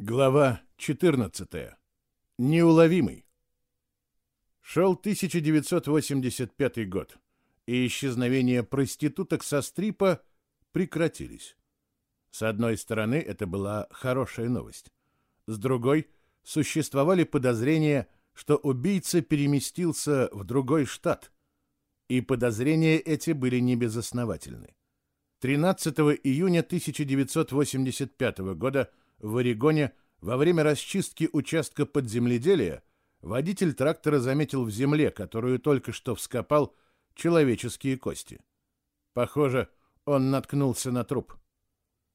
Глава 14. Неуловимый. Шел 1985 год, и исчезновения проституток со стрипа прекратились. С одной стороны, это была хорошая новость. С другой, существовали подозрения, что убийца переместился в другой штат. И подозрения эти были небезосновательны. 13 июня 1985 года в Орегоне во время расчистки участка под земледелие водитель трактора заметил в земле, которую только что вскопал, человеческие кости. Похоже, он наткнулся на труп.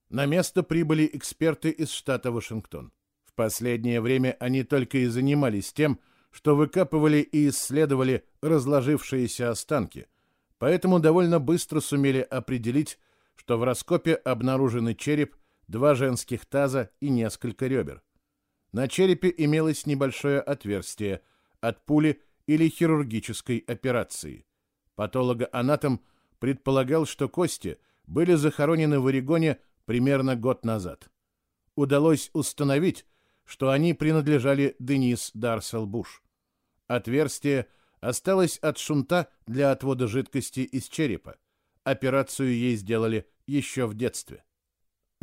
На место прибыли эксперты из штата Вашингтон. В последнее время они только и занимались тем, что выкапывали и исследовали разложившиеся останки, поэтому довольно быстро сумели определить, что в раскопе обнаружены череп два женских таза и несколько ребер. На черепе имелось небольшое отверстие от пули или хирургической операции. Патологоанатом предполагал, что кости были захоронены в Орегоне примерно год назад. Удалось установить, что они принадлежали Денис Дарсел Буш. Отверстие осталось от шунта для отвода жидкости из черепа. Операцию ей сделали еще в детстве.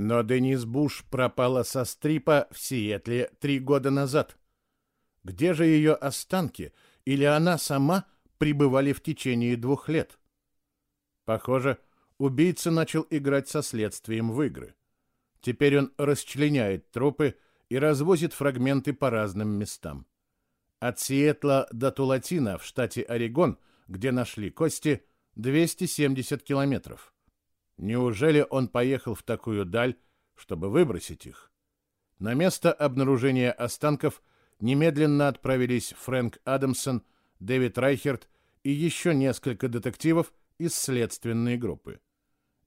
Но Денис Буш пропала со стрипа в Сиэтле три года назад. Где же ее останки, или она сама пребывали в течение двух лет? Похоже, убийца начал играть со следствием в игры. Теперь он расчленяет трупы и развозит фрагменты по разным местам. От Сиэтла до Тулатина в штате Орегон, где нашли кости, 270 километров. Неужели он поехал в такую даль, чтобы выбросить их? На место обнаружения останков немедленно отправились Фрэнк Адамсон, Дэвид Райхерт и еще несколько детективов из следственной группы.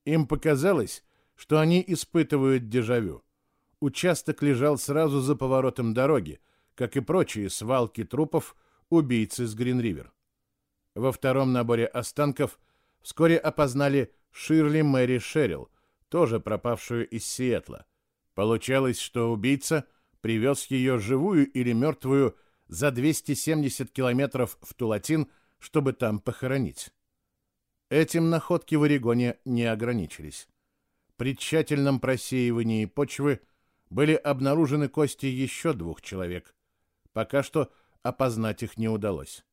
Им показалось, что они испытывают дежавю. Участок лежал сразу за поворотом дороги, как и прочие свалки трупов убийцы с Гринривер. Во втором наборе останков вскоре опознали Ширли Мэри Шерилл, тоже пропавшую из Сиэтла. Получалось, что убийца привез ее живую или мертвую за 270 километров в Тулатин, чтобы там похоронить. Этим находки в Орегоне не ограничились. При тщательном просеивании почвы были обнаружены кости еще двух человек. Пока что опознать их не удалось.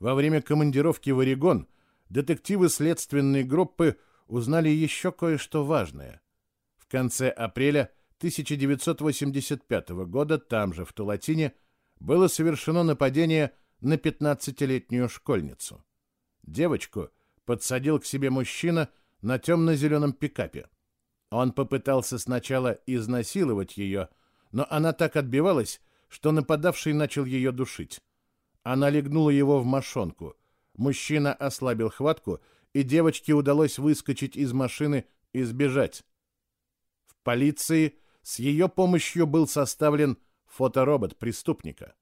Во время командировки в Орегон детективы следственной группы узнали еще кое-что важное. В конце апреля 1985 года там же, в Тулатине, было совершено нападение на 15-летнюю школьницу. Девочку подсадил к себе мужчина на темно-зеленом пикапе. Он попытался сначала изнасиловать ее, но она так отбивалась, что нападавший начал ее душить. Она легнула его в мошонку. Мужчина ослабил хватку, и девочке удалось выскочить из машины и сбежать. В полиции с ее помощью был составлен фоторобот преступника.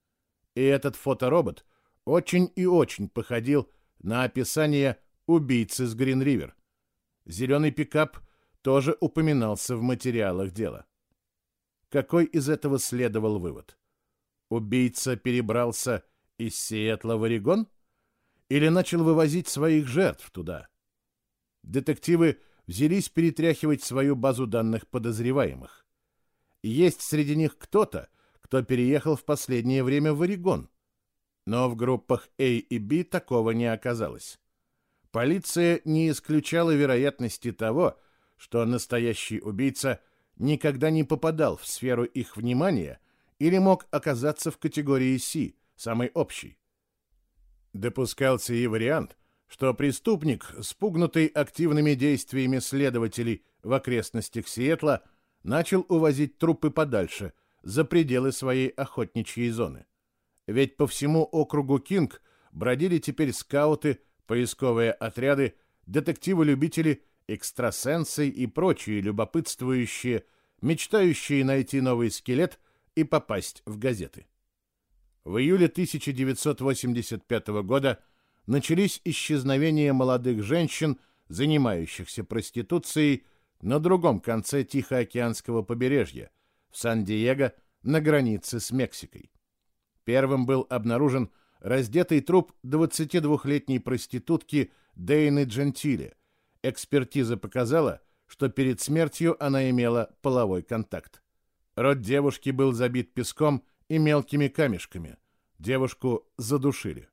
И этот фоторобот очень и очень походил на описание убийцы с Грин-Ривер. Зеленый пикап тоже упоминался в материалах дела. Какой из этого следовал вывод? Убийца перебрался из Сиэтла в Орегон? Или начал вывозить своих жертв туда? Детективы взялись перетряхивать свою базу данных подозреваемых. Есть среди них кто-то, кто переехал в последнее время в Орегон. Но в группах А и Б такого не оказалось. Полиция не исключала вероятности того, что настоящий убийца никогда не попадал в сферу их внимания – или мог оказаться в категории С, самой общей. Допускался и вариант, что преступник, спугнутый активными действиями следователей в окрестностях Сиэтла, начал увозить трупы подальше, за пределы своей охотничьей зоны. Ведь по всему округу Кинг бродили теперь скауты, поисковые отряды, детективы-любители, экстрасенсы и прочие любопытствующие, мечтающие найти новый скелет – и попасть в газеты. В июле 1985 года начались исчезновения молодых женщин, занимающихся проституцией на другом конце Тихоокеанского побережья, в Сан-Диего на границе с Мексикой. Первым был обнаружен раздетый труп 22-летней проститутки Дейны Джентили. Экспертиза показала, что перед смертью она имела половой контакт. Рот девушки был забит песком и мелкими камешками. Девушку задушили.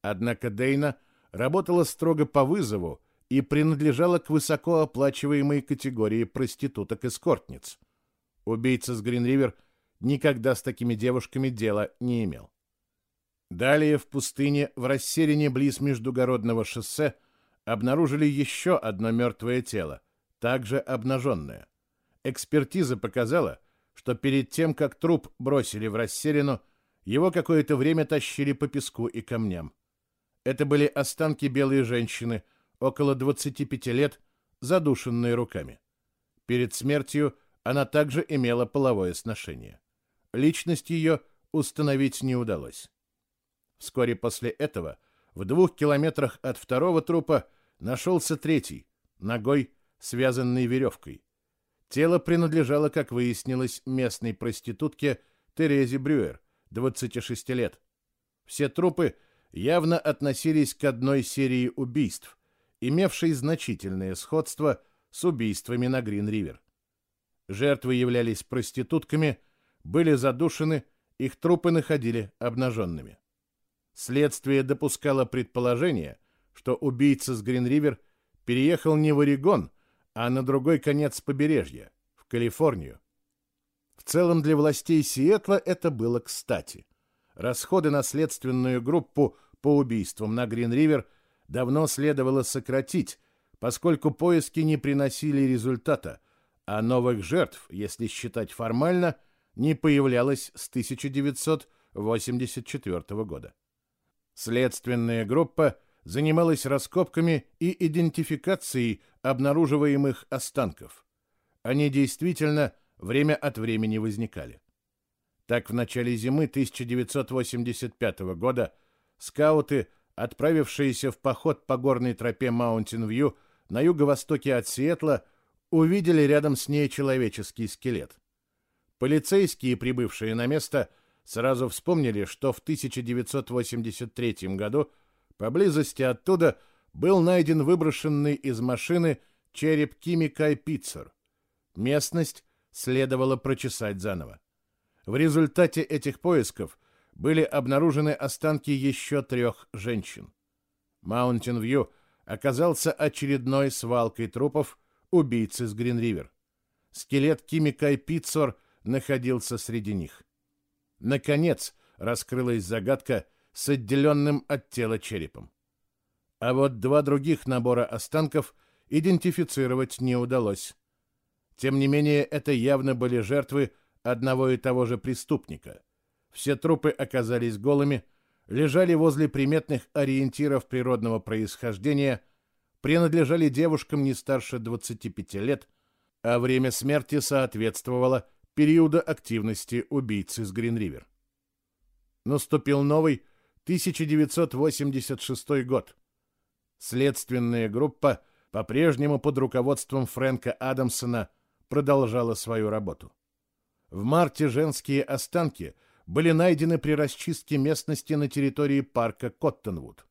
Однако Дейна работала строго по вызову и принадлежала к высокооплачиваемой категории проституток-эскортниц. Убийца с Гринривер никогда с такими девушками дела не имел. Далее в пустыне, в расселине близ Междугородного шоссе, обнаружили еще одно мертвое тело, также обнаженное. Экспертиза показала, что перед тем, как труп бросили в расселину, его какое-то время тащили по песку и камням. Это были останки белой женщины, около 25 лет, задушенные руками. Перед смертью она также имела половое сношение. Личность ее установить не удалось. Вскоре после этого в двух километрах от второго трупа нашелся третий, ногой, связанный веревкой. Тело принадлежало, как выяснилось, местной проститутке Терезе Брюер, 26 лет. Все трупы явно относились к одной серии убийств, имевшей значительное сходство с убийствами на Грин-Ривер. Жертвы являлись проститутками, были задушены, их трупы находили обнаженными. Следствие допускало предположение, что убийца с Грин-Ривер переехал не в Орегон, а на другой конец побережья, в Калифорнию. В целом для властей Сиэтла это было кстати. Расходы на следственную группу по убийствам на Грин-Ривер давно следовало сократить, поскольку поиски не приносили результата, а новых жертв, если считать формально, не появлялось с 1984 года. Следственная группа занималась раскопками и идентификацией обнаруживаемых останков. Они действительно время от времени возникали. Так, в начале зимы 1985 года скауты, отправившиеся в поход по горной тропе Маунтин-Вью на юго-востоке от Сиэтла, увидели рядом с ней человеческий скелет. Полицейские, прибывшие на место, сразу вспомнили, что в 1983 году поблизости оттуда был найден выброшенный из машины череп Кими Кай Питцер. Местность следовало прочесать заново. В результате этих поисков были обнаружены останки еще трех женщин. Маунтин-Вью оказался очередной свалкой трупов убийцы с Грин-Ривер. Скелет Кими Кай Питцер находился среди них. Наконец раскрылась загадка с отделенным от тела черепом. А вот два других набора останков идентифицировать не удалось. Тем не менее, это явно были жертвы одного и того же преступника. Все трупы оказались голыми, лежали возле приметных ориентиров природного происхождения, принадлежали девушкам не старше 25 лет, а время смерти соответствовало периода активности убийцы с Гринривер. Наступил новый 1986 год. Следственная группа по-прежнему под руководством Фрэнка Адамсона продолжала свою работу. В марте женские останки были найдены при расчистке местности на территории парка Коттонвуд.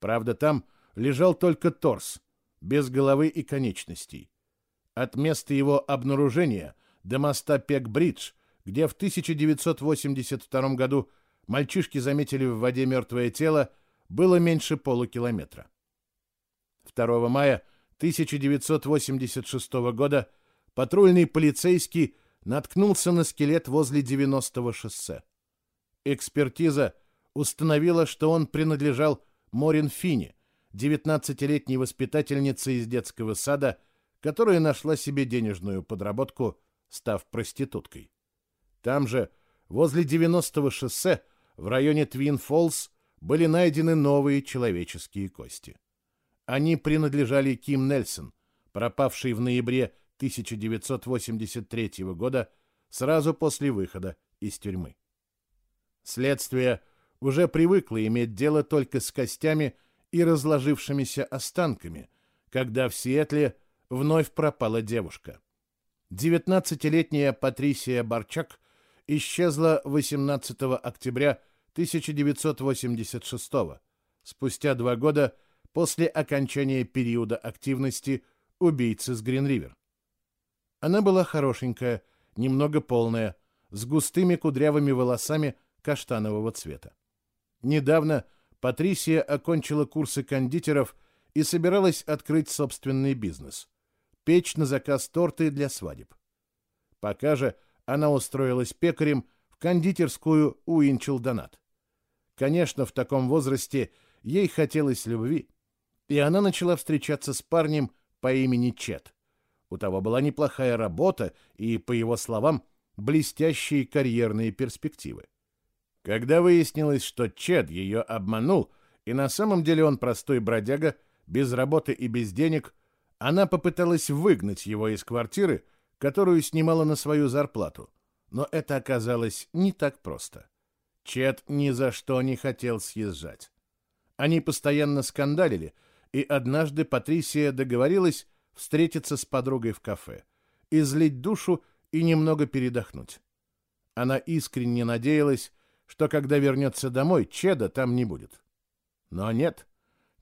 Правда, там лежал только торс, без головы и конечностей. От места его обнаружения – до моста Пек-Бридж, где в 1982 году мальчишки заметили в воде мертвое тело, было меньше полукилометра. 2 мая 1986 года патрульный полицейский наткнулся на скелет возле 90-го шоссе. Экспертиза установила, что он принадлежал Морин Фини, 19-летней воспитательнице из детского сада, которая нашла себе денежную подработку став проституткой. Там же, возле 90-го шоссе, в районе Твин-Фоллс, были найдены новые человеческие кости. Они принадлежали Ким Нельсон, пропавшей в ноябре 1983 года сразу после выхода из тюрьмы. Следствие уже привыкло иметь дело только с костями и разложившимися останками, когда в Сиэтле вновь пропала девушка. 19-летняя Патрисия Барчак исчезла 18 октября 1986 спустя два года после окончания периода активности убийцы с Гринривер. Она была хорошенькая, немного полная, с густыми кудрявыми волосами каштанового цвета. Недавно Патрисия окончила курсы кондитеров и собиралась открыть собственный бизнес – печь на заказ торты для свадеб. Пока же она устроилась пекарем в кондитерскую Уинчел Донат. Конечно, в таком возрасте ей хотелось любви, и она начала встречаться с парнем по имени Чет. У того была неплохая работа и, по его словам, блестящие карьерные перспективы. Когда выяснилось, что Чет ее обманул, и на самом деле он простой бродяга, без работы и без денег, она попыталась выгнать его из квартиры, которую снимала на свою зарплату. Но это оказалось не так просто. Чет ни за что не хотел съезжать. Они постоянно скандалили, и однажды Патрисия договорилась встретиться с подругой в кафе, излить душу и немного передохнуть. Она искренне надеялась, что когда вернется домой, Чеда там не будет. Но нет,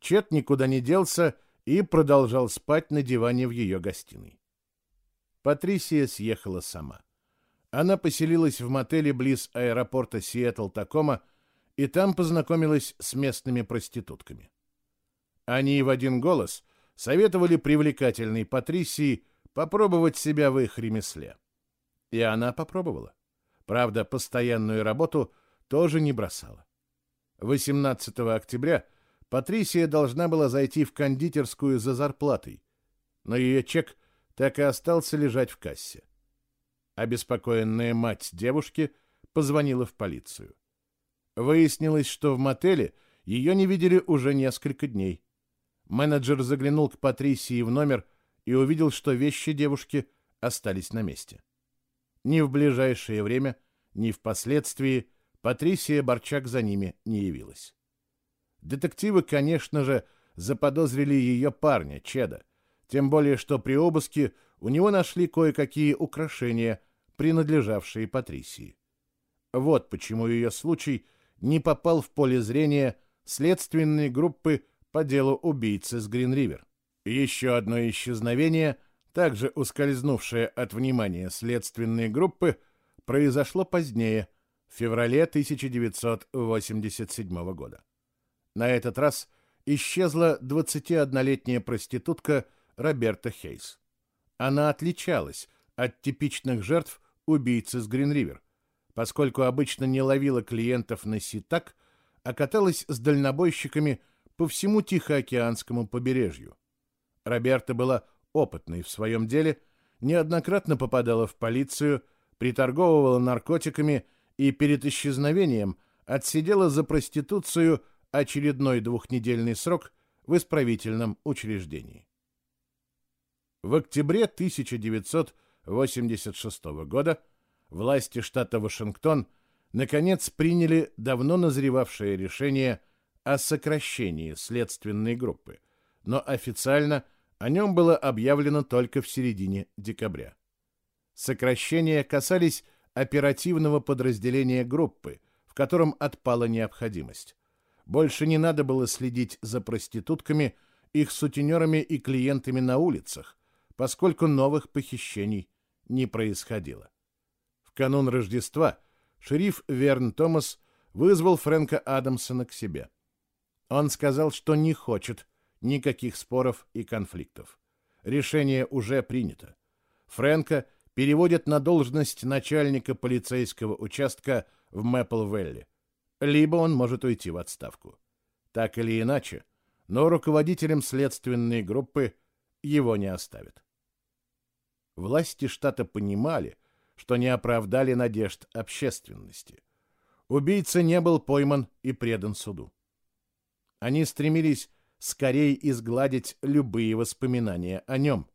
Чед никуда не делся и продолжал спать на диване в ее гостиной. Патрисия съехала сама. Она поселилась в мотеле близ аэропорта Сиэтл-Такома и там познакомилась с местными проститутками. Они в один голос советовали привлекательной Патрисии попробовать себя в их ремесле. И она попробовала. Правда, постоянную работу тоже не бросала. 18 октября Патрисия должна была зайти в кондитерскую за зарплатой, но ее чек так и остался лежать в кассе. Обеспокоенная мать девушки позвонила в полицию. Выяснилось, что в мотеле ее не видели уже несколько дней. Менеджер заглянул к Патрисии в номер и увидел, что вещи девушки остались на месте. Ни в ближайшее время, ни впоследствии Патрисия Борчак за ними не явилась. Детективы, конечно же, заподозрили ее парня, Чеда, тем более что при обыске у него нашли кое-какие украшения, принадлежавшие Патрисии. Вот почему ее случай не попал в поле зрения следственной группы по делу убийцы с Гринривер. Еще одно исчезновение, также ускользнувшее от внимания следственной группы, произошло позднее, в феврале 1987 года. На этот раз исчезла 21-летняя проститутка Роберта Хейс. Она отличалась от типичных жертв убийцы с Гринривер, поскольку обычно не ловила клиентов на ситак, а каталась с дальнобойщиками – по всему Тихоокеанскому побережью. Роберта была опытной в своем деле, неоднократно попадала в полицию, приторговывала наркотиками и перед исчезновением отсидела за проституцию очередной двухнедельный срок в исправительном учреждении. В октябре 1986 года власти штата Вашингтон наконец приняли давно назревавшее решение – о сокращении следственной группы, но официально о нем было объявлено только в середине декабря. Сокращения касались оперативного подразделения группы, в котором отпала необходимость. Больше не надо было следить за проститутками, их сутенерами и клиентами на улицах, поскольку новых похищений не происходило. В канун Рождества шериф Верн Томас вызвал Фрэнка Адамсона к себе. Он сказал, что не хочет никаких споров и конфликтов. Решение уже принято. Фрэнка переводят на должность начальника полицейского участка в Мэпл-Вэлли. Либо он может уйти в отставку. Так или иначе, но руководителем следственной группы его не оставят. Власти штата понимали, что не оправдали надежд общественности. Убийца не был пойман и предан суду. Они стремились скорее изгладить любые воспоминания о нем.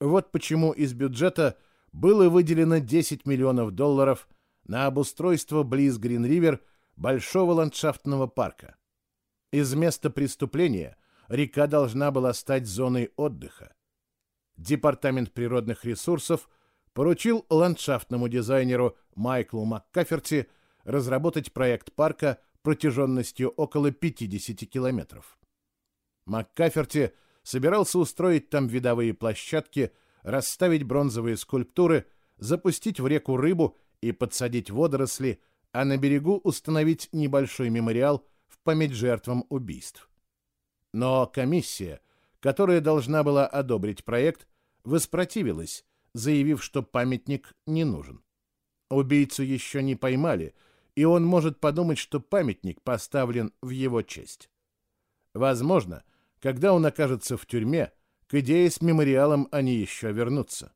Вот почему из бюджета было выделено 10 миллионов долларов на обустройство близ Грин-Ривер большого ландшафтного парка. Из места преступления река должна была стать зоной отдыха. Департамент природных ресурсов поручил ландшафтному дизайнеру Майклу МакКаферти разработать проект парка протяженностью около 50 километров. МакКаферти собирался устроить там видовые площадки, расставить бронзовые скульптуры, запустить в реку рыбу и подсадить водоросли, а на берегу установить небольшой мемориал в память жертвам убийств. Но комиссия, которая должна была одобрить проект, воспротивилась, заявив, что памятник не нужен. Убийцу еще не поймали, и он может подумать, что памятник поставлен в его честь. Возможно, когда он окажется в тюрьме, к идее с мемориалом они еще вернутся.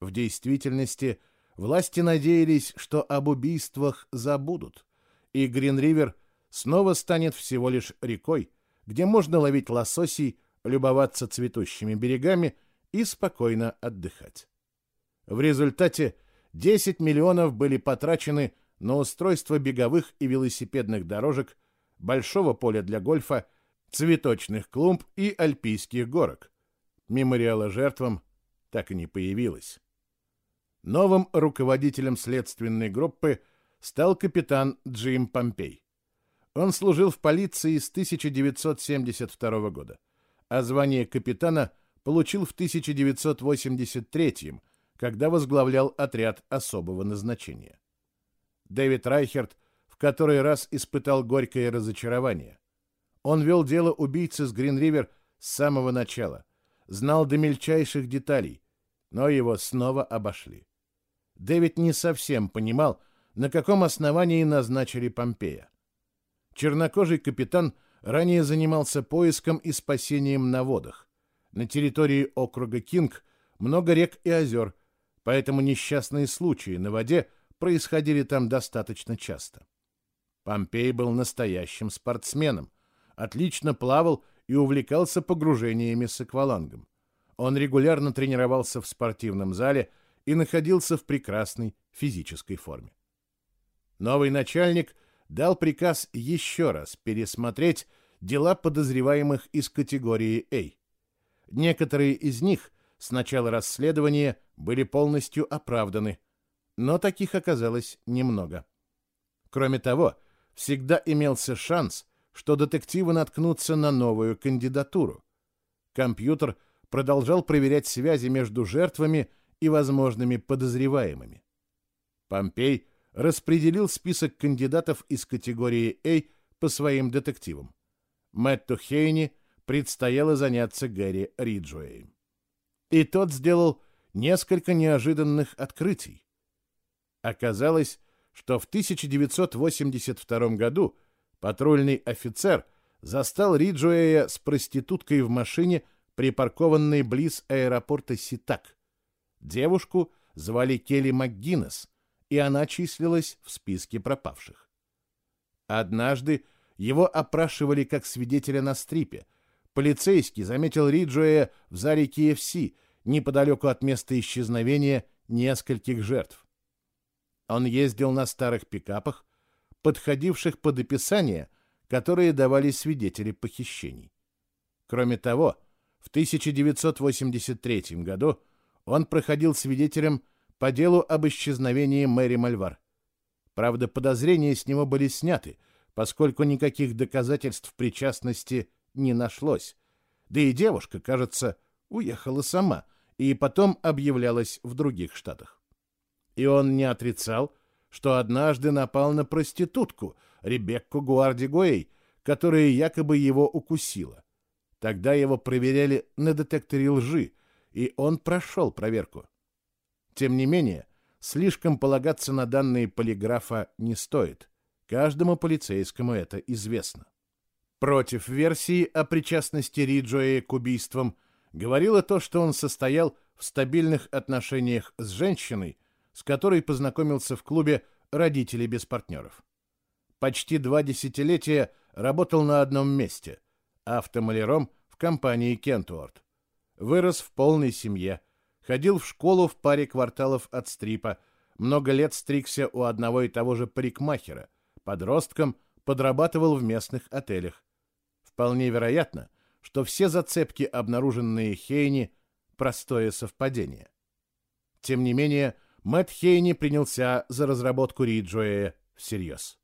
В действительности власти надеялись, что об убийствах забудут, и Грин-Ривер снова станет всего лишь рекой, где можно ловить лососей, любоваться цветущими берегами и спокойно отдыхать. В результате 10 миллионов были потрачены на устройство беговых и велосипедных дорожек, большого поля для гольфа, цветочных клумб и альпийских горок. Мемориала жертвам так и не появилось. Новым руководителем следственной группы стал капитан Джим Помпей. Он служил в полиции с 1972 года, а звание капитана получил в 1983, когда возглавлял отряд особого назначения. Дэвид Райхерт в который раз испытал горькое разочарование. Он вел дело убийцы с Грин-Ривер с самого начала, знал до мельчайших деталей, но его снова обошли. Дэвид не совсем понимал, на каком основании назначили Помпея. Чернокожий капитан ранее занимался поиском и спасением на водах. На территории округа Кинг много рек и озер, поэтому несчастные случаи на воде происходили там достаточно часто. Помпей был настоящим спортсменом, отлично плавал и увлекался погружениями с аквалангом. Он регулярно тренировался в спортивном зале и находился в прекрасной физической форме. Новый начальник дал приказ еще раз пересмотреть дела подозреваемых из категории А. Некоторые из них с начала расследования были полностью оправданы, но таких оказалось немного. Кроме того, всегда имелся шанс, что детективы наткнутся на новую кандидатуру. Компьютер продолжал проверять связи между жертвами и возможными подозреваемыми. Помпей распределил список кандидатов из категории А по своим детективам. Мэтту Хейни предстояло заняться Гэри Риджуэем. И тот сделал несколько неожиданных открытий. Оказалось, что в 1982 году патрульный офицер застал Риджуэя с проституткой в машине, припаркованной близ аэропорта Ситак. Девушку звали Келли МакГиннес, и она числилась в списке пропавших. Однажды его опрашивали как свидетеля на стрипе. Полицейский заметил Риджуэя в зале KFC, неподалеку от места исчезновения нескольких жертв. Он ездил на старых пикапах, подходивших под описание, которые давали свидетели похищений. Кроме того, в 1983 году он проходил свидетелем по делу об исчезновении Мэри Мальвар. Правда, подозрения с него были сняты, поскольку никаких доказательств причастности не нашлось. Да и девушка, кажется, уехала сама и потом объявлялась в других штатах. И он не отрицал, что однажды напал на проститутку, Ребекку Гуарди которая якобы его укусила. Тогда его проверяли на детекторе лжи, и он прошел проверку. Тем не менее, слишком полагаться на данные полиграфа не стоит. Каждому полицейскому это известно. Против версии о причастности Риджоя к убийствам говорило то, что он состоял в стабильных отношениях с женщиной, с которой познакомился в клубе «Родители без партнеров». Почти два десятилетия работал на одном месте – автомаляром в компании «Кентуорт». Вырос в полной семье, ходил в школу в паре кварталов от стрипа, много лет стригся у одного и того же парикмахера, подростком подрабатывал в местных отелях. Вполне вероятно, что все зацепки, обнаруженные Хейни, простое совпадение. Тем не менее, Мэтт Хейни принялся за разработку Риджуэя всерьез.